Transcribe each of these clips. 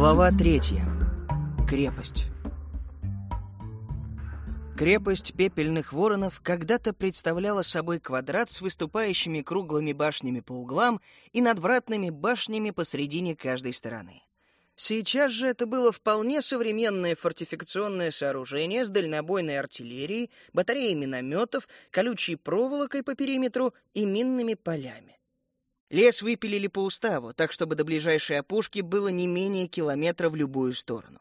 Глава третья. Крепость. Крепость пепельных воронов когда-то представляла собой квадрат с выступающими круглыми башнями по углам и надвратными башнями посредине каждой стороны. Сейчас же это было вполне современное фортификационное сооружение с дальнобойной артиллерией, батареей минометов, колючей проволокой по периметру и минными полями. Лес выпилили по уставу, так чтобы до ближайшей опушки было не менее километра в любую сторону.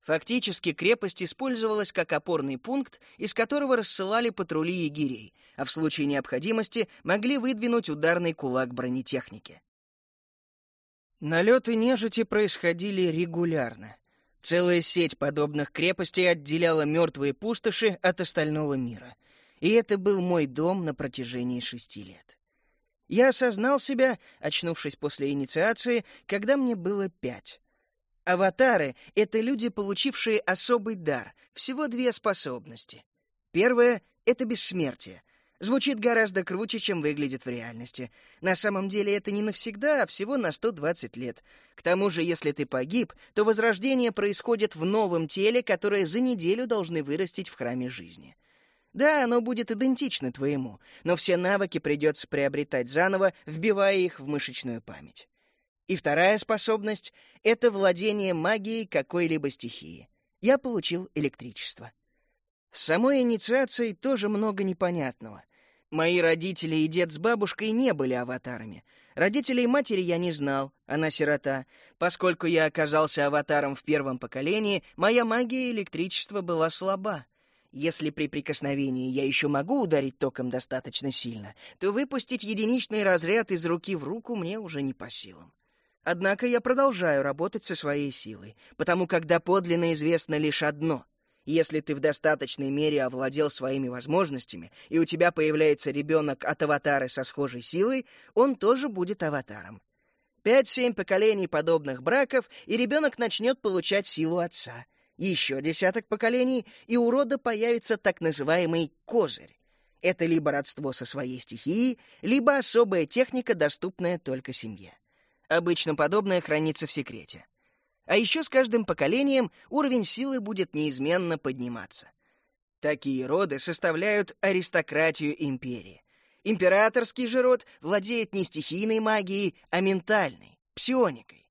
Фактически крепость использовалась как опорный пункт, из которого рассылали патрули егерей, а в случае необходимости могли выдвинуть ударный кулак бронетехники. Налеты нежити происходили регулярно. Целая сеть подобных крепостей отделяла мертвые пустоши от остального мира. И это был мой дом на протяжении шести лет. Я осознал себя, очнувшись после инициации, когда мне было пять. Аватары — это люди, получившие особый дар, всего две способности. Первая — это бессмертие, Звучит гораздо круче, чем выглядит в реальности. На самом деле это не навсегда, а всего на 120 лет. К тому же, если ты погиб, то возрождение происходит в новом теле, которое за неделю должны вырастить в храме жизни. Да, оно будет идентично твоему, но все навыки придется приобретать заново, вбивая их в мышечную память. И вторая способность — это владение магией какой-либо стихии. Я получил электричество. С самой инициацией тоже много непонятного. Мои родители и дед с бабушкой не были аватарами. Родителей матери я не знал, она сирота. Поскольку я оказался аватаром в первом поколении, моя магия электричества была слаба. Если при прикосновении я еще могу ударить током достаточно сильно, то выпустить единичный разряд из руки в руку мне уже не по силам. Однако я продолжаю работать со своей силой, потому как доподлинно известно лишь одно — если ты в достаточной мере овладел своими возможностями, и у тебя появляется ребенок от аватара со схожей силой, он тоже будет аватаром. Пять-семь поколений подобных браков, и ребенок начнет получать силу отца. Еще десяток поколений, и у рода появится так называемый козырь. Это либо родство со своей стихией, либо особая техника, доступная только семье. Обычно подобное хранится в секрете. А еще с каждым поколением уровень силы будет неизменно подниматься. Такие роды составляют аристократию империи. Императорский же род владеет не стихийной магией, а ментальной, псионикой.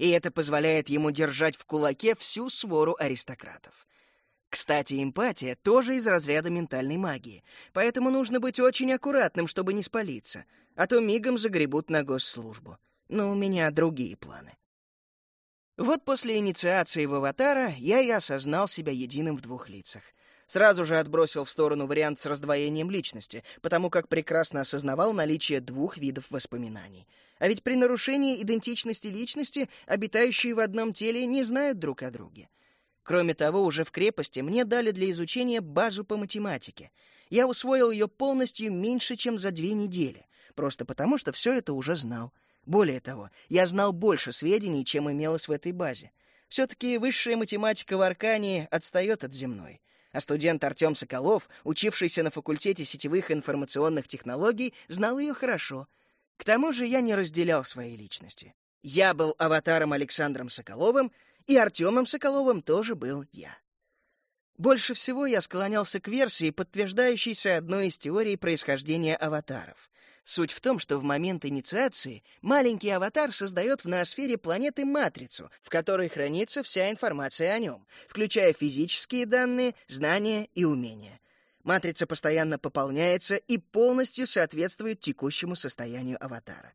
И это позволяет ему держать в кулаке всю свору аристократов. Кстати, эмпатия тоже из разряда ментальной магии, поэтому нужно быть очень аккуратным, чтобы не спалиться, а то мигом загребут на госслужбу. Но у меня другие планы. Вот после инициации в аватара я и осознал себя единым в двух лицах. Сразу же отбросил в сторону вариант с раздвоением личности, потому как прекрасно осознавал наличие двух видов воспоминаний. А ведь при нарушении идентичности личности обитающие в одном теле не знают друг о друге. Кроме того, уже в крепости мне дали для изучения базу по математике. Я усвоил ее полностью меньше, чем за две недели, просто потому что все это уже знал. Более того, я знал больше сведений, чем имелось в этой базе. Все-таки высшая математика в Аркании отстает от земной. А студент Артем Соколов, учившийся на факультете сетевых информационных технологий, знал ее хорошо. К тому же я не разделял своей личности. Я был аватаром Александром Соколовым, и Артемом Соколовым тоже был я. Больше всего я склонялся к версии, подтверждающейся одной из теорий происхождения аватаров. Суть в том, что в момент инициации маленький аватар создает в ноосфере планеты матрицу, в которой хранится вся информация о нем, включая физические данные, знания и умения. Матрица постоянно пополняется и полностью соответствует текущему состоянию аватара.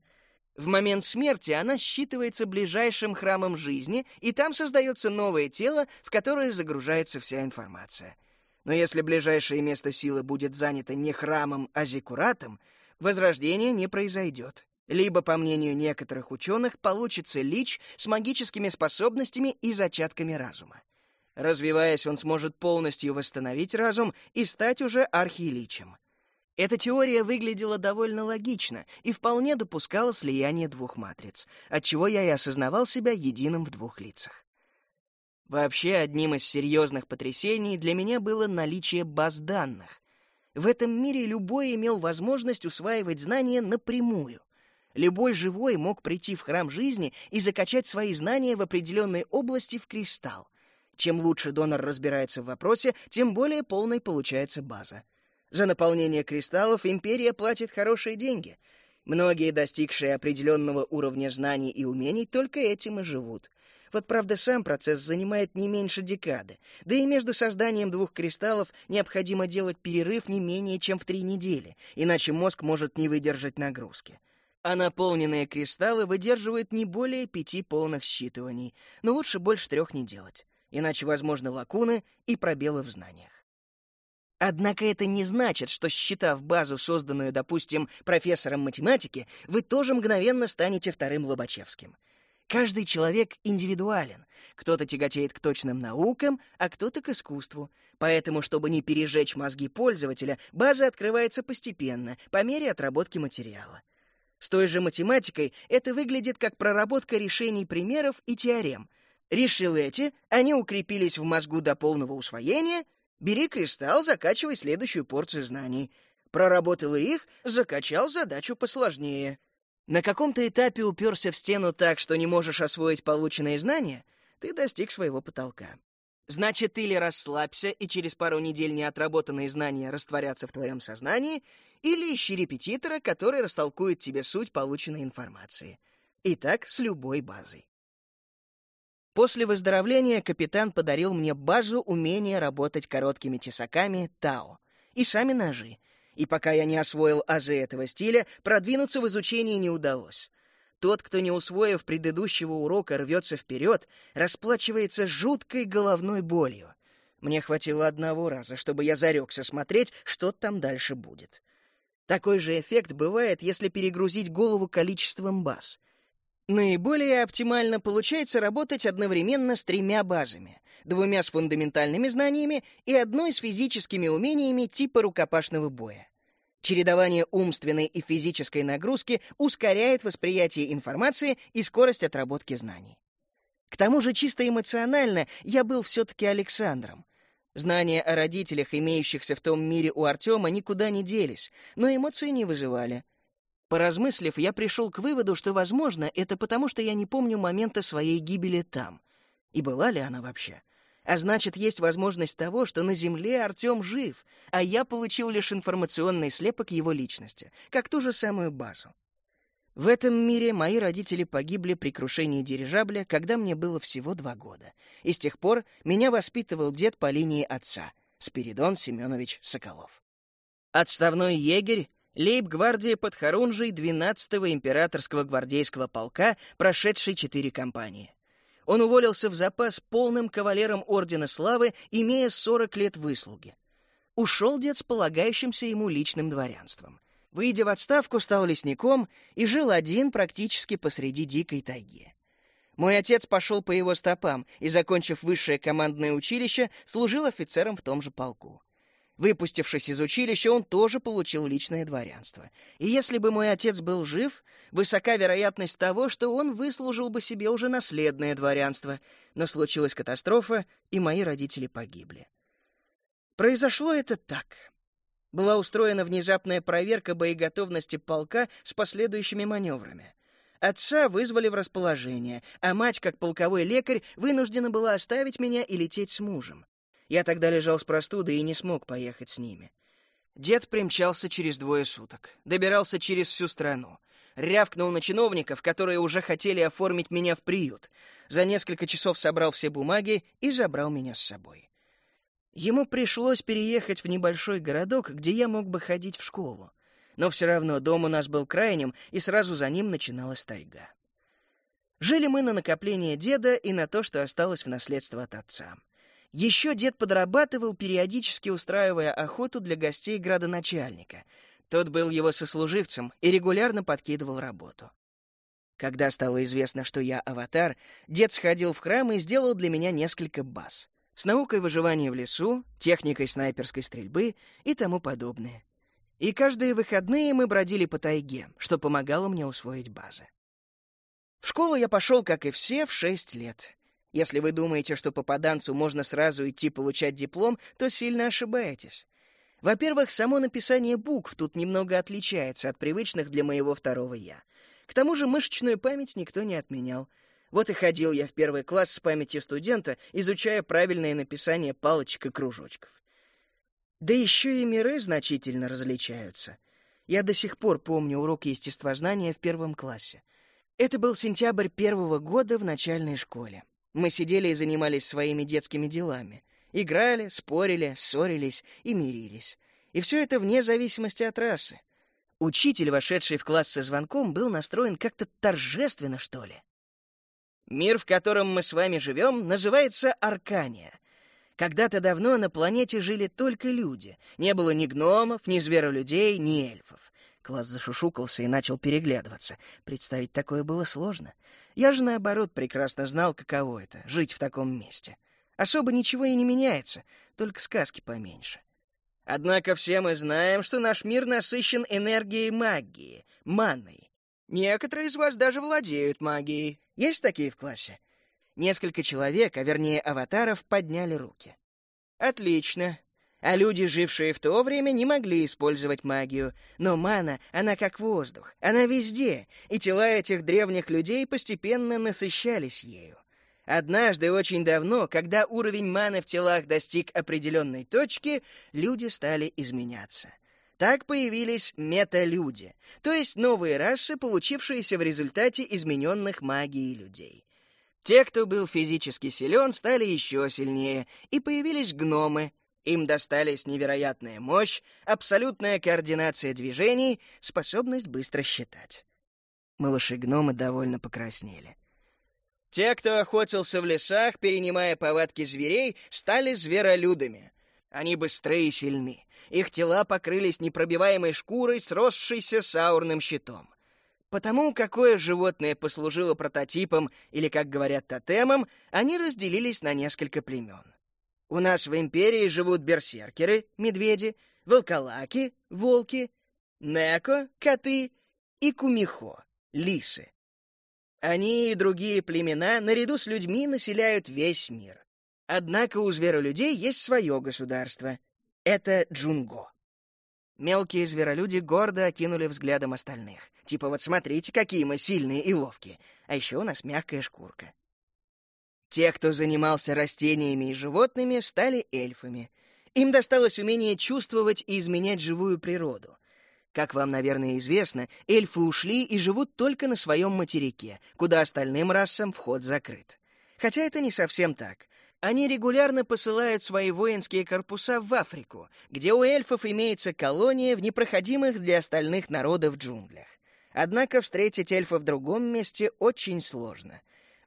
В момент смерти она считывается ближайшим храмом жизни, и там создается новое тело, в которое загружается вся информация. Но если ближайшее место силы будет занято не храмом, а зиккуратом, возрождение не произойдет. Либо, по мнению некоторых ученых, получится лич с магическими способностями и зачатками разума. Развиваясь, он сможет полностью восстановить разум и стать уже архиличем. Эта теория выглядела довольно логично и вполне допускала слияние двух матриц, отчего я и осознавал себя единым в двух лицах. Вообще, одним из серьезных потрясений для меня было наличие баз данных, в этом мире любой имел возможность усваивать знания напрямую. Любой живой мог прийти в храм жизни и закачать свои знания в определенной области в кристалл. Чем лучше донор разбирается в вопросе, тем более полной получается база. За наполнение кристаллов империя платит хорошие деньги. Многие, достигшие определенного уровня знаний и умений, только этим и живут. Вот, правда, сам процесс занимает не меньше декады. Да и между созданием двух кристаллов необходимо делать перерыв не менее чем в три недели, иначе мозг может не выдержать нагрузки. А наполненные кристаллы выдерживают не более пяти полных считываний, но лучше больше трех не делать, иначе возможны лакуны и пробелы в знаниях. Однако это не значит, что, считав базу, созданную, допустим, профессором математики, вы тоже мгновенно станете вторым Лобачевским. Каждый человек индивидуален. Кто-то тяготеет к точным наукам, а кто-то к искусству. Поэтому, чтобы не пережечь мозги пользователя, база открывается постепенно, по мере отработки материала. С той же математикой это выглядит как проработка решений примеров и теорем. Решил эти, они укрепились в мозгу до полного усвоения, бери кристалл, закачивай следующую порцию знаний. Проработал их, закачал задачу посложнее. На каком-то этапе уперся в стену так, что не можешь освоить полученные знания, ты достиг своего потолка. Значит, или расслабься, и через пару недель неотработанные знания растворятся в твоем сознании, или ищи репетитора, который растолкует тебе суть полученной информации. И так с любой базой. После выздоровления капитан подарил мне базу умения работать короткими тесаками Тао и сами ножи, и пока я не освоил азы этого стиля, продвинуться в изучении не удалось. Тот, кто, не усвоив предыдущего урока, рвется вперед, расплачивается жуткой головной болью. Мне хватило одного раза, чтобы я зарекся смотреть, что там дальше будет. Такой же эффект бывает, если перегрузить голову количеством баз. Наиболее оптимально получается работать одновременно с тремя базами двумя с фундаментальными знаниями и одной с физическими умениями типа рукопашного боя. Чередование умственной и физической нагрузки ускоряет восприятие информации и скорость отработки знаний. К тому же чисто эмоционально я был все-таки Александром. Знания о родителях, имеющихся в том мире у Артема, никуда не делись, но эмоции не вызывали. Поразмыслив, я пришел к выводу, что, возможно, это потому, что я не помню момента своей гибели там. И была ли она вообще? А значит, есть возможность того, что на Земле Артем жив, а я получил лишь информационный слепок его личности, как ту же самую базу. В этом мире мои родители погибли при крушении дирижабля, когда мне было всего два года. И с тех пор меня воспитывал дед по линии отца, Спиридон Семенович Соколов. Отставной егерь, лейб-гвардия под Харунжей 12-го императорского гвардейского полка, прошедший четыре кампании. Он уволился в запас полным кавалером Ордена Славы, имея 40 лет выслуги. Ушел дед с полагающимся ему личным дворянством. Выйдя в отставку, стал лесником и жил один практически посреди дикой тайги. Мой отец пошел по его стопам и, закончив высшее командное училище, служил офицером в том же полку. Выпустившись из училища, он тоже получил личное дворянство. И если бы мой отец был жив, высока вероятность того, что он выслужил бы себе уже наследное дворянство. Но случилась катастрофа, и мои родители погибли. Произошло это так. Была устроена внезапная проверка боеготовности полка с последующими маневрами. Отца вызвали в расположение, а мать, как полковой лекарь, вынуждена была оставить меня и лететь с мужем. Я тогда лежал с простудой и не смог поехать с ними. Дед примчался через двое суток. Добирался через всю страну. Рявкнул на чиновников, которые уже хотели оформить меня в приют. За несколько часов собрал все бумаги и забрал меня с собой. Ему пришлось переехать в небольшой городок, где я мог бы ходить в школу. Но все равно дом у нас был крайним, и сразу за ним начиналась тайга. Жили мы на накопление деда и на то, что осталось в наследство от отца. Еще дед подрабатывал, периодически устраивая охоту для гостей градоначальника. Тот был его сослуживцем и регулярно подкидывал работу. Когда стало известно, что я аватар, дед сходил в храм и сделал для меня несколько баз. С наукой выживания в лесу, техникой снайперской стрельбы и тому подобное. И каждые выходные мы бродили по тайге, что помогало мне усвоить базы. В школу я пошел, как и все, в шесть лет. Если вы думаете, что попаданцу можно сразу идти получать диплом, то сильно ошибаетесь. Во-первых, само написание букв тут немного отличается от привычных для моего второго «я». К тому же мышечную память никто не отменял. Вот и ходил я в первый класс с памятью студента, изучая правильное написание палочек и кружочков. Да еще и миры значительно различаются. Я до сих пор помню урок естествознания в первом классе. Это был сентябрь первого года в начальной школе. Мы сидели и занимались своими детскими делами. Играли, спорили, ссорились и мирились. И все это вне зависимости от расы. Учитель, вошедший в класс со звонком, был настроен как-то торжественно, что ли. Мир, в котором мы с вами живем, называется Аркания. Когда-то давно на планете жили только люди. Не было ни гномов, ни зверолюдей, ни эльфов. Класс зашушукался и начал переглядываться. Представить такое было сложно. Я же, наоборот, прекрасно знал, каково это — жить в таком месте. Особо ничего и не меняется, только сказки поменьше. Однако все мы знаем, что наш мир насыщен энергией магии, маной. Некоторые из вас даже владеют магией. Есть такие в классе? Несколько человек, а вернее аватаров, подняли руки. Отлично. А люди, жившие в то время, не могли использовать магию. Но мана, она как воздух, она везде, и тела этих древних людей постепенно насыщались ею. Однажды, очень давно, когда уровень маны в телах достиг определенной точки, люди стали изменяться. Так появились металюди, то есть новые расы, получившиеся в результате измененных магией людей. Те, кто был физически силен, стали еще сильнее, и появились гномы. Им достались невероятная мощь, абсолютная координация движений, способность быстро считать. Малыши-гномы довольно покраснели. Те, кто охотился в лесах, перенимая повадки зверей, стали зверолюдами. Они быстрые и сильны. Их тела покрылись непробиваемой шкурой, сросшейся с аурным щитом. Потому какое животное послужило прототипом или, как говорят, тотемом, они разделились на несколько племен. У нас в империи живут берсеркеры, медведи, волколаки, волки, неко, коты и кумихо, лисы. Они и другие племена наряду с людьми населяют весь мир. Однако у зверолюдей есть свое государство. Это Джунго. Мелкие зверолюди гордо окинули взглядом остальных. Типа вот смотрите, какие мы сильные и ловкие. А еще у нас мягкая шкурка. Те, кто занимался растениями и животными, стали эльфами. Им досталось умение чувствовать и изменять живую природу. Как вам, наверное, известно, эльфы ушли и живут только на своем материке, куда остальным расам вход закрыт. Хотя это не совсем так. Они регулярно посылают свои воинские корпуса в Африку, где у эльфов имеется колония в непроходимых для остальных народов джунглях. Однако встретить эльфа в другом месте очень сложно.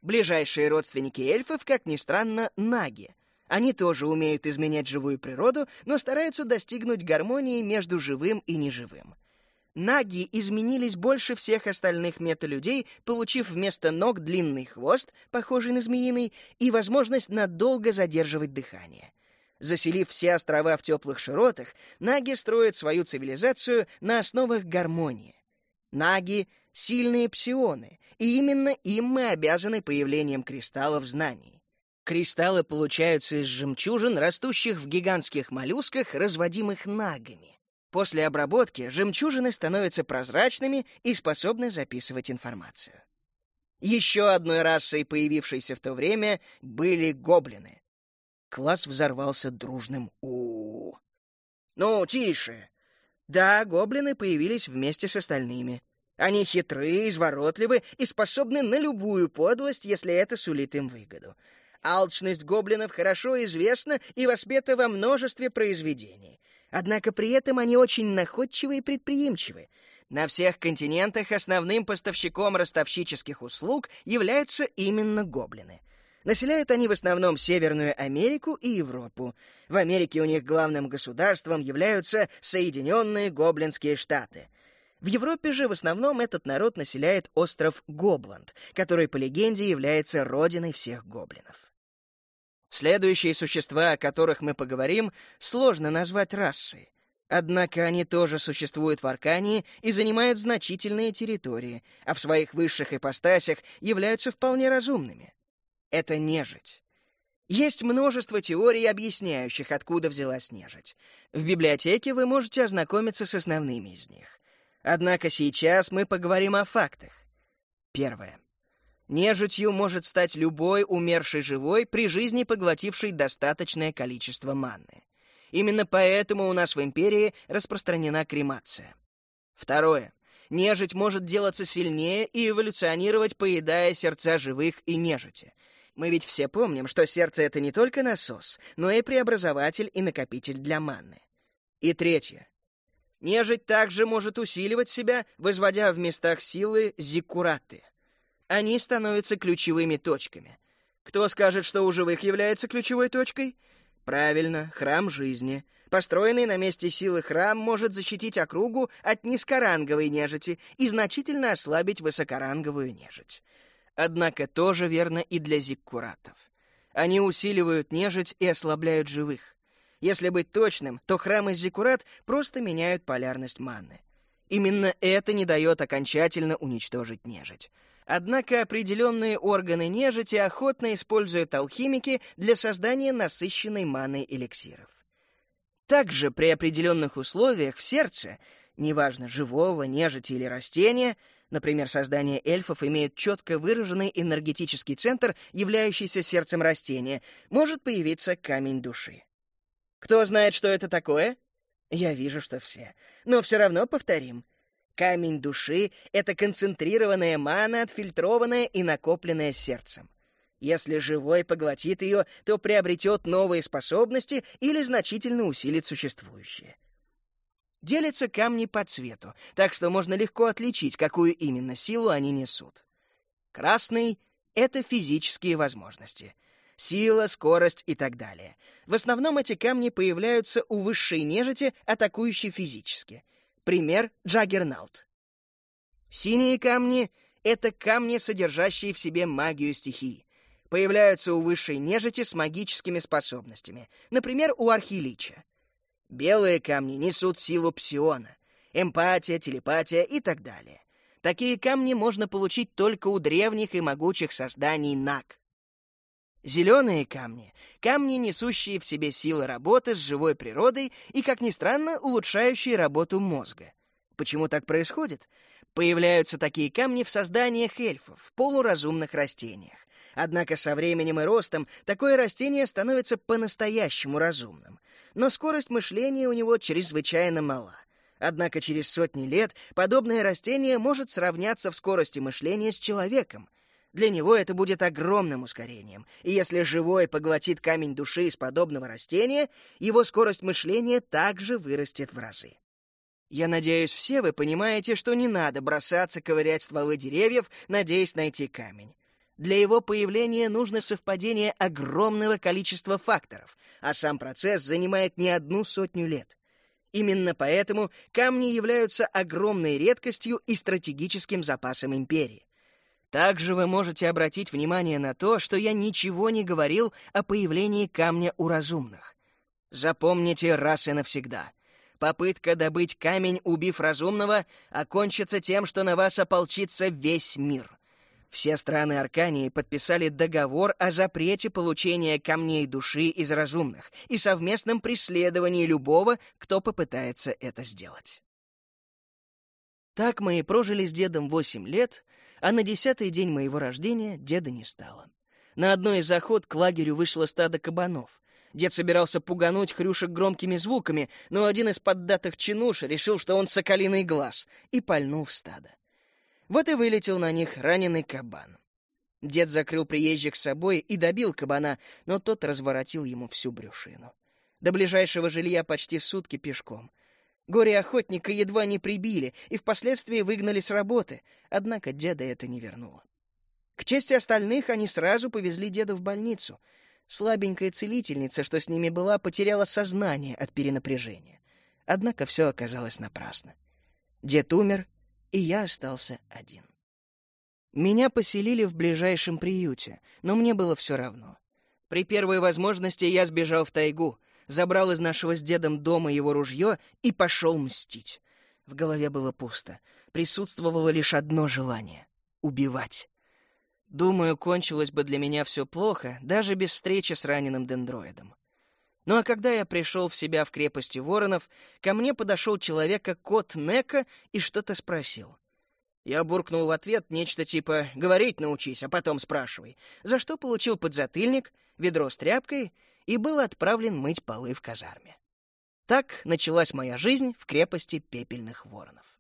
Ближайшие родственники эльфов, как ни странно, наги — они тоже умеют изменять живую природу, но стараются достигнуть гармонии между живым и неживым. Наги изменились больше всех остальных металюдей, получив вместо ног длинный хвост, похожий на змеиный, и возможность надолго задерживать дыхание. Заселив все острова в теплых широтах, наги строят свою цивилизацию на основах гармонии. Наги — сильные псионы, и именно им мы обязаны появлением кристаллов знаний. Кристаллы получаются из жемчужин, растущих в гигантских моллюсках, разводимых нагами. После обработки жемчужины становятся прозрачными и способны записывать информацию. Еще одной расой, появившейся в то время, были гоблины. Класс взорвался дружным у, -у, -у. «Ну, тише!» Да, гоблины появились вместе с остальными. Они хитрые, изворотливы и способны на любую подлость, если это сулит им выгоду. Алчность гоблинов хорошо известна и воспета во множестве произведений. Однако при этом они очень находчивы и предприимчивы. На всех континентах основным поставщиком ростовщических услуг являются именно гоблины. Населяют они в основном Северную Америку и Европу. В Америке у них главным государством являются Соединенные Гоблинские Штаты. В Европе же в основном этот народ населяет остров Гобланд, который, по легенде, является родиной всех гоблинов. Следующие существа, о которых мы поговорим, сложно назвать расой. Однако они тоже существуют в Аркании и занимают значительные территории, а в своих высших ипостасях являются вполне разумными. Это нежить. Есть множество теорий, объясняющих, откуда взялась нежить. В библиотеке вы можете ознакомиться с основными из них. Однако сейчас мы поговорим о фактах. Первое. Нежитью может стать любой умерший живой при жизни поглотивший достаточное количество манны. Именно поэтому у нас в империи распространена кремация. Второе. Нежить может делаться сильнее и эволюционировать, поедая сердца живых и нежити. Мы ведь все помним, что сердце — это не только насос, но и преобразователь и накопитель для манны. И третье. Нежить также может усиливать себя, возводя в местах силы зиккураты. Они становятся ключевыми точками. Кто скажет, что у живых является ключевой точкой? Правильно, храм жизни. Построенный на месте силы храм может защитить округу от низкоранговой нежити и значительно ослабить высокоранговую нежить. Однако тоже верно и для зиккуратов. Они усиливают нежить и ослабляют живых. Если быть точным, то храмы Зиккурат просто меняют полярность манны. Именно это не дает окончательно уничтожить нежить. Однако определенные органы нежити охотно используют алхимики для создания насыщенной маной эликсиров. Также при определенных условиях в сердце, неважно, живого, нежити или растения, например, создание эльфов имеет четко выраженный энергетический центр, являющийся сердцем растения, может появиться камень души. Кто знает, что это такое? Я вижу, что все. Но все равно повторим. Камень души — это концентрированная мана, отфильтрованная и накопленная сердцем. Если живой поглотит ее, то приобретет новые способности или значительно усилит существующие. Делятся камни по цвету, так что можно легко отличить, какую именно силу они несут. Красный — это физические возможности — сила, скорость и так далее. В основном эти камни появляются у высшей нежити, атакующей физически. Пример — Джаггернаут. Синие камни — это камни, содержащие в себе магию стихий. Появляются у высшей нежити с магическими способностями, например, у Архилича. Белые камни несут силу псиона, эмпатия, телепатия и так далее. Такие камни можно получить только у древних и могучих созданий Наг. Зеленые камни — камни, несущие в себе силы работы с живой природой и, как ни странно, улучшающие работу мозга. Почему так происходит? Появляются такие камни в созданиях эльфов, в полуразумных растениях. Однако со временем и ростом такое растение становится по-настоящему разумным. Но скорость мышления у него чрезвычайно мала. Однако через сотни лет подобное растение может сравняться в скорости мышления с человеком, для него это будет огромным ускорением, и если живой поглотит камень души из подобного растения, его скорость мышления также вырастет в разы. Я надеюсь, все вы понимаете, что не надо бросаться ковырять стволы деревьев, надеясь найти камень. Для его появления нужно совпадение огромного количества факторов, а сам процесс занимает не одну сотню лет. Именно поэтому камни являются огромной редкостью и стратегическим запасом империи. Также вы можете обратить внимание на то, что я ничего не говорил о появлении камня у разумных. Запомните раз и навсегда. Попытка добыть камень, убив разумного, окончится тем, что на вас ополчится весь мир. Все страны Аркании подписали договор о запрете получения камней души из разумных и совместном преследовании любого, кто попытается это сделать. Так мы и прожили с дедом восемь лет — а на десятый день моего рождения деда не стало. На одной из охот к лагерю вышло стадо кабанов. Дед собирался пугануть хрюшек громкими звуками, но один из поддатых чинуш решил, что он соколиный глаз, и пальнул в стадо. Вот и вылетел на них раненый кабан. Дед закрыл приезжих с собой и добил кабана, но тот разворотил ему всю брюшину. До ближайшего жилья почти сутки пешком. Горе-охотника едва не прибили и впоследствии выгнали с работы, однако деда это не вернуло. К чести остальных они сразу повезли деда в больницу. Слабенькая целительница, что с ними была, потеряла сознание от перенапряжения. Однако все оказалось напрасно. Дед умер, и я остался один. Меня поселили в ближайшем приюте, но мне было все равно. При первой возможности я сбежал в тайгу — забрал из нашего с дедом дома его ружье и пошел мстить. В голове было пусто. Присутствовало лишь одно желание — убивать. Думаю, кончилось бы для меня все плохо, даже без встречи с раненым дендроидом. Ну а когда я пришел в себя в крепости воронов, ко мне подошел человека кот Нека и что-то спросил. Я буркнул в ответ нечто типа «говорить научись, а потом спрашивай», за что получил подзатыльник, ведро с тряпкой и был отправлен мыть полы в казарме. Так началась моя жизнь в крепости пепельных воронов.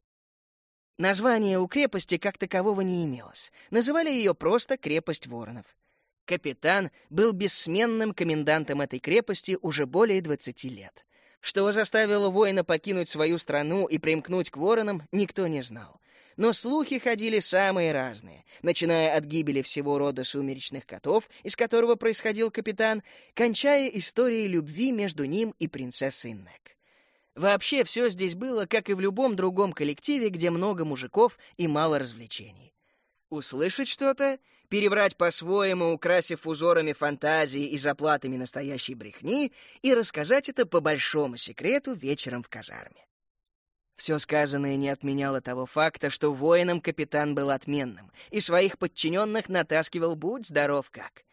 Названия у крепости как такового не имелось. Называли ее просто «крепость воронов». Капитан был бессменным комендантом этой крепости уже более 20 лет. Что заставило воина покинуть свою страну и примкнуть к воронам, никто не знал. Но слухи ходили самые разные, начиная от гибели всего рода сумеречных котов, из которого происходил капитан, кончая историей любви между ним и принцессой Нек. Вообще все здесь было, как и в любом другом коллективе, где много мужиков и мало развлечений. Услышать что-то, переврать по-своему, украсив узорами фантазии и заплатами настоящей брехни, и рассказать это по большому секрету вечером в казарме. Все сказанное не отменяло того факта, что воином капитан был отменным, и своих подчиненных натаскивал будь здоров как.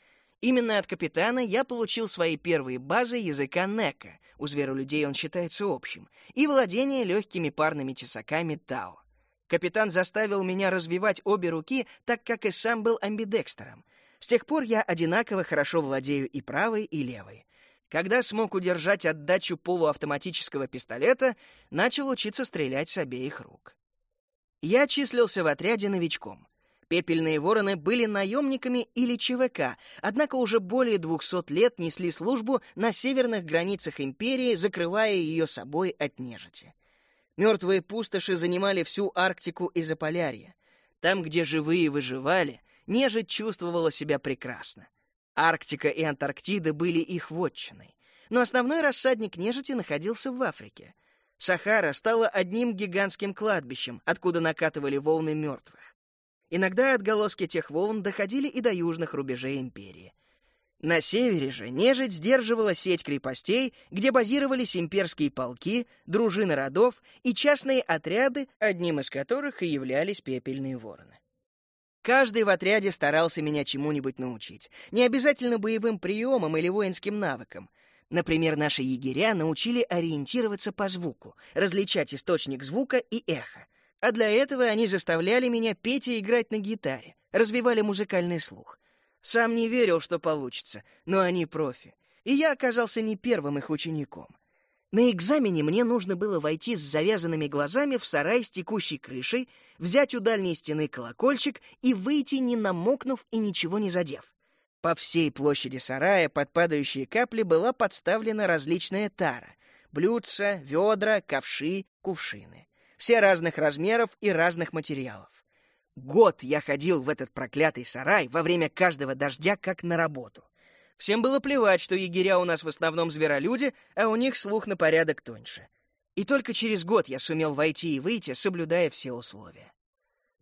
Именно от капитана я получил свои первые базы языка Нека, у зверолюдей он считается общим, и владение легкими парными тесаками Тао. Капитан заставил меня развивать обе руки, так как и сам был амбидекстером. С тех пор я одинаково хорошо владею и правой, и левой. Когда смог удержать отдачу полуавтоматического пистолета, начал учиться стрелять с обеих рук. Я числился в отряде новичком. Пепельные вороны были наемниками или ЧВК, однако уже более двухсот лет несли службу на северных границах империи, закрывая ее собой от нежити. Мертвые пустоши занимали всю Арктику и Заполярье. Там, где живые выживали, нежить чувствовала себя прекрасно. Арктика и Антарктида были их вотчиной. Но основной рассадник нежити находился в Африке. Сахара стала одним гигантским кладбищем, откуда накатывали волны мертвых. Иногда отголоски тех волн доходили и до южных рубежей империи. На севере же нежить сдерживала сеть крепостей, где базировались имперские полки, дружины родов и частные отряды, одним из которых и являлись пепельные вороны. Каждый в отряде старался меня чему-нибудь научить. Не обязательно боевым приемам или воинским навыкам. Например, наши егеря научили ориентироваться по звуку, различать источник звука и эхо. А для этого они заставляли меня петь и играть на гитаре, развивали музыкальный слух. Сам не верил, что получится, но они профи. И я оказался не первым их учеником. На экзамене мне нужно было войти с завязанными глазами в сарай с текущей крышей, взять у дальней стены колокольчик и выйти, не намокнув и ничего не задев. По всей площади сарая под падающие капли была подставлена различная тара — блюдца, ведра, ковши, кувшины. Все разных размеров и разных материалов. Год я ходил в этот проклятый сарай во время каждого дождя как на работу. Всем было плевать, что егеря у нас в основном зверолюди, а у них слух на порядок тоньше. И только через год я сумел войти и выйти, соблюдая все условия.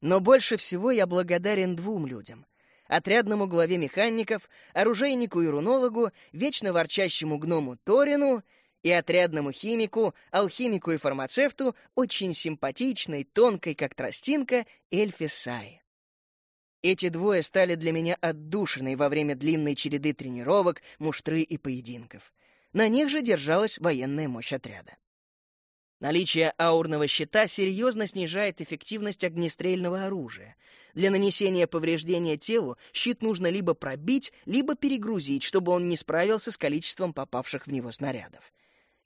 Но больше всего я благодарен двум людям. Отрядному главе механиков, оружейнику и рунологу, вечно ворчащему гному Торину и отрядному химику, алхимику и фармацевту, очень симпатичной, тонкой, как тростинка, Эльфе Сай. Эти двое стали для меня отдушиной во время длинной череды тренировок, муштры и поединков. На них же держалась военная мощь отряда. Наличие аурного щита серьезно снижает эффективность огнестрельного оружия. Для нанесения повреждения телу щит нужно либо пробить, либо перегрузить, чтобы он не справился с количеством попавших в него снарядов.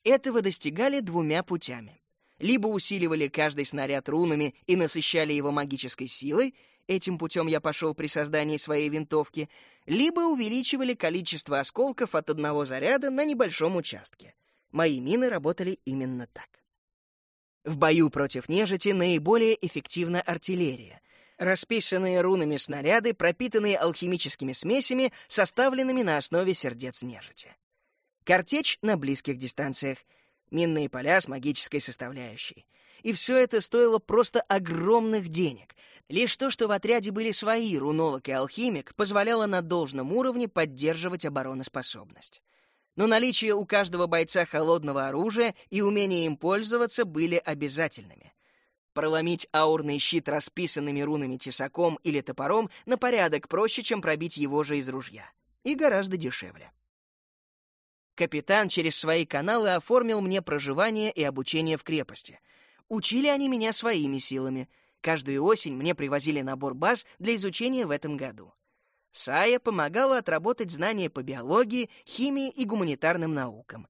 Этого достигали двумя путями. Либо усиливали каждый снаряд рунами и насыщали его магической силой, этим путем я пошел при создании своей винтовки, либо увеличивали количество осколков от одного заряда на небольшом участке. Мои мины работали именно так. В бою против нежити наиболее эффективна артиллерия. Расписанные рунами снаряды, пропитанные алхимическими смесями, составленными на основе сердец нежити. Картечь на близких дистанциях, минные поля с магической составляющей — и все это стоило просто огромных денег. Лишь то, что в отряде были свои рунолог и алхимик, позволяло на должном уровне поддерживать обороноспособность. Но наличие у каждого бойца холодного оружия и умение им пользоваться были обязательными. Проломить аурный щит расписанными рунами тесаком или топором на порядок проще, чем пробить его же из ружья. И гораздо дешевле. Капитан через свои каналы оформил мне проживание и обучение в крепости — Учили они меня своими силами. Каждую осень мне привозили набор баз для изучения в этом году. Сая помогала отработать знания по биологии, химии и гуманитарным наукам.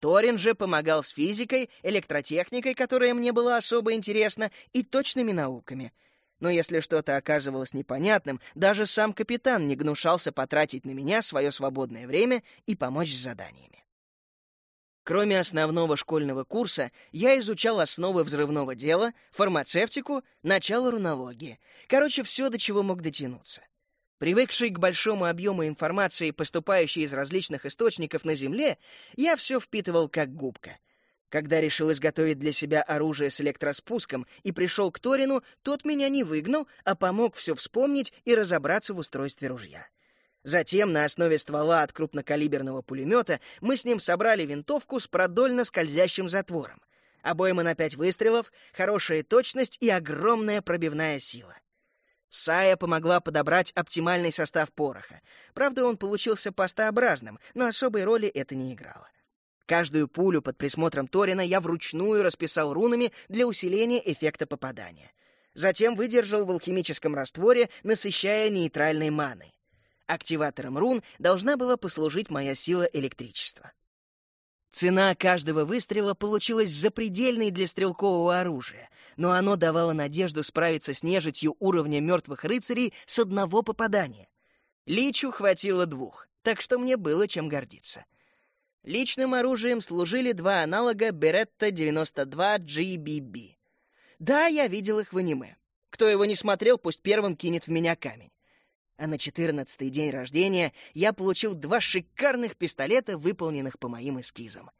Торин же помогал с физикой, электротехникой, которая мне была особо интересна, и точными науками. Но если что-то оказывалось непонятным, даже сам капитан не гнушался потратить на меня свое свободное время и помочь с заданиями. Кроме основного школьного курса, я изучал основы взрывного дела, фармацевтику, начало рунологии. Короче, все, до чего мог дотянуться. Привыкший к большому объему информации, поступающей из различных источников на Земле, я все впитывал как губка. Когда решил изготовить для себя оружие с электроспуском и пришел к Торину, тот меня не выгнал, а помог все вспомнить и разобраться в устройстве ружья. Затем на основе ствола от крупнокалиберного пулемета мы с ним собрали винтовку с продольно скользящим затвором. Обойма на пять выстрелов, хорошая точность и огромная пробивная сила. Сая помогла подобрать оптимальный состав пороха. Правда, он получился пастообразным, но особой роли это не играло. Каждую пулю под присмотром Торина я вручную расписал рунами для усиления эффекта попадания. Затем выдержал в алхимическом растворе, насыщая нейтральной маной. Активатором рун должна была послужить моя сила электричества. Цена каждого выстрела получилась запредельной для стрелкового оружия, но оно давало надежду справиться с нежитью уровня мертвых рыцарей с одного попадания. Личу хватило двух, так что мне было чем гордиться. Личным оружием служили два аналога Беретта 92 GBB. Да, я видел их в аниме. Кто его не смотрел, пусть первым кинет в меня камень а на четырнадцатый день рождения я получил два шикарных пистолета, выполненных по моим эскизам.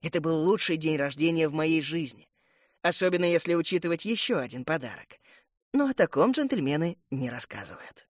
Это был лучший день рождения в моей жизни, особенно если учитывать еще один подарок. Но о таком джентльмены не рассказывают.